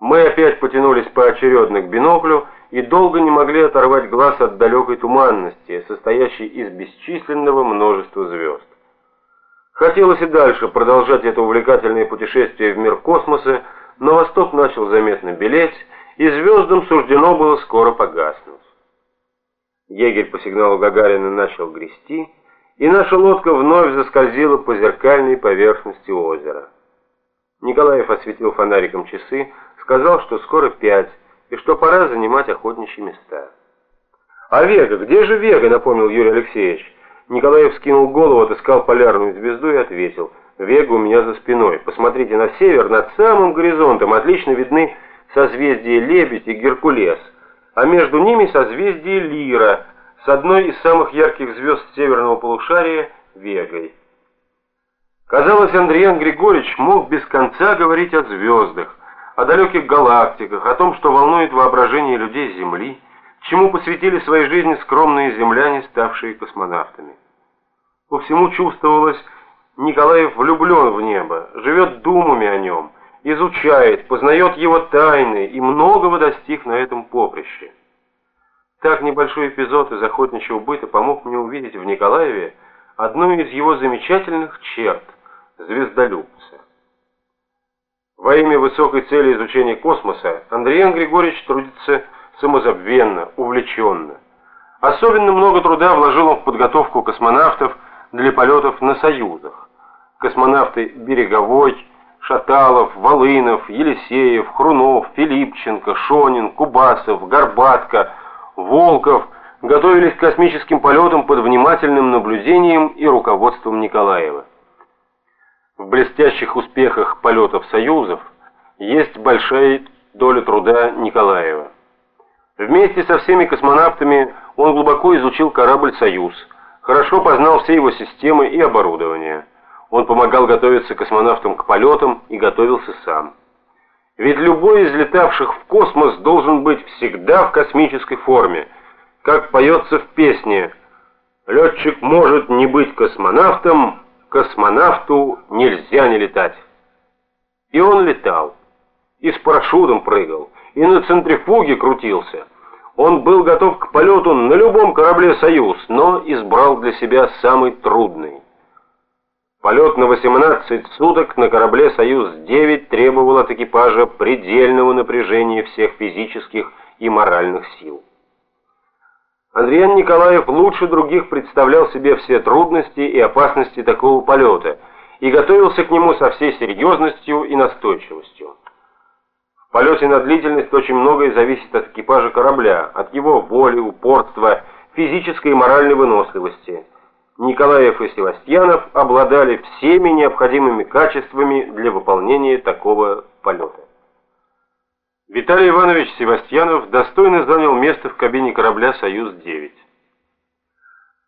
Мы опять потянулись поочередно к биноклю и долго не могли оторвать глаз от далекой туманности, состоящей из бесчисленного множества звезд. Хотелось и дальше продолжать это увлекательное путешествие в мир космоса, но восток начал заметно белеть, и звездам суждено было скоро погаснуть. Егерь по сигналу Гагарина начал грести, и наша лодка вновь заскользила по зеркальной поверхности озера. Николаев осветил фонариком часы, сказал, что скоро пять, и что пора занимать охотничьи места. «А Вега? Где же Вега?» — напомнил Юрий Алексеевич. Николаев скинул голову, отыскал полярную звезду и ответил. «Вега у меня за спиной. Посмотрите на север, над самым горизонтом отлично видны созвездия Лебедь и Геркулес, а между ними созвездие Лира с одной из самых ярких звезд северного полушария — Вегой». Казалось, Андриан Григорьевич мог без конца говорить о звездах, о далеких галактиках, о том, что волнует воображение людей Земли, чему посвятили своей жизни скромные земляне, ставшие космонавтами. По всему чувствовалось, Николаев влюблен в небо, живет думами о нем, изучает, познает его тайны и многого достиг на этом поприще. Так небольшой эпизод из охотничьего быта помог мне увидеть в Николаеве одну из его замечательных черт – звездолюбца. Во имя высокой цели изучения космоса Андриан Григорьевич трудится самозабвенно, увлеченно. Особенно много труда вложил он в подготовку космонавтов для полетов на Союзах. Космонавты Береговой, Шаталов, Волынов, Елисеев, Хрунов, Филипченко, Шонин, Кубасов, Горбатко, Волков готовились к космическим полетам под внимательным наблюдением и руководством Николаева. В блестящих успехах полетов «Союзов» есть большая доля труда Николаева. Вместе со всеми космонавтами он глубоко изучил корабль «Союз», хорошо познал все его системы и оборудование. Он помогал готовиться космонавтам к полетам и готовился сам. Ведь любой из летавших в космос должен быть всегда в космической форме, как поется в песне «Летчик может не быть космонавтом, космонавту нельзя не летать. И он летал, и с парашютом прыгал, и на центрифуге крутился. Он был готов к полету на любом корабле «Союз», но избрал для себя самый трудный. Полет на 18 суток на корабле «Союз-9» требовал от экипажа предельного напряжения всех физических и моральных сил. Андриан Николаев лучше других представлял себе все трудности и опасности такого полета и готовился к нему со всей серьезностью и настойчивостью. В полете на длительность очень многое зависит от экипажа корабля, от его воли, упорства, физической и моральной выносливости. Николаев и Севастьянов обладали всеми необходимыми качествами для выполнения такого полета. Виталий Иванович Севастьянов достойно занял место в кабине корабля «Союз-9».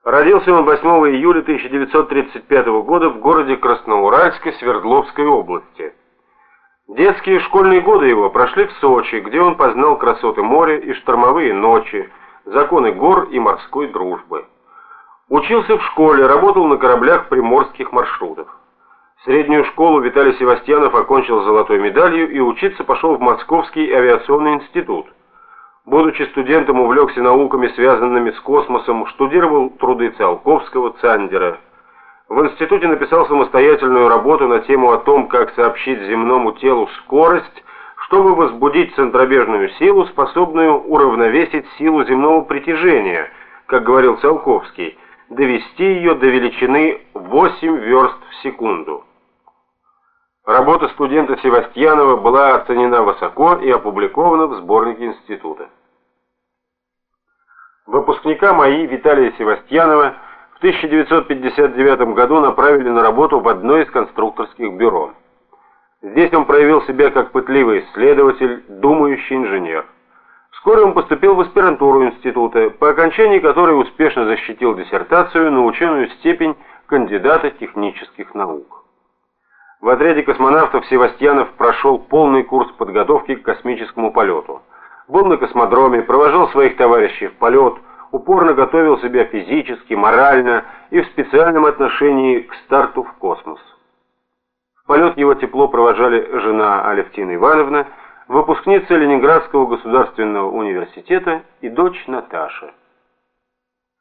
Родился он 8 июля 1935 года в городе Красноуральске Свердловской области. Детские и школьные годы его прошли в Сочи, где он познал красоты моря и штормовые ночи, законы гор и морской дружбы. Учился в школе, работал на кораблях приморских маршрутов. Среднюю школу Виталий Севастьянов окончил золотой медалью и учиться пошел в Московский авиационный институт. Будучи студентом, увлекся науками, связанными с космосом, штудировал труды Циолковского, Цандера. В институте написал самостоятельную работу на тему о том, как сообщить земному телу скорость, чтобы возбудить центробежную силу, способную уравновесить силу земного притяжения, как говорил Циолковский, довести ее до величины 8 верст в секунду. Работа студента Севастьянова была оценена высоко и опубликована в сборнике института. Выпускника МАИ Виталия Севастьянова в 1959 году направили на работу в одно из конструкторских бюро. Здесь он проявил себя как пытливый исследователь, думающий инженер. Вскоре он поступил в аспирантуру института, по окончании которой успешно защитил диссертацию на ученую степень кандидата технических наук. В отряде космонавтов Севастьянов прошел полный курс подготовки к космическому полету. Был на космодроме, провожал своих товарищей в полет, упорно готовил себя физически, морально и в специальном отношении к старту в космос. В полет его тепло провожали жена Алевтина Ивановна, выпускница Ленинградского государственного университета и дочь Наташа.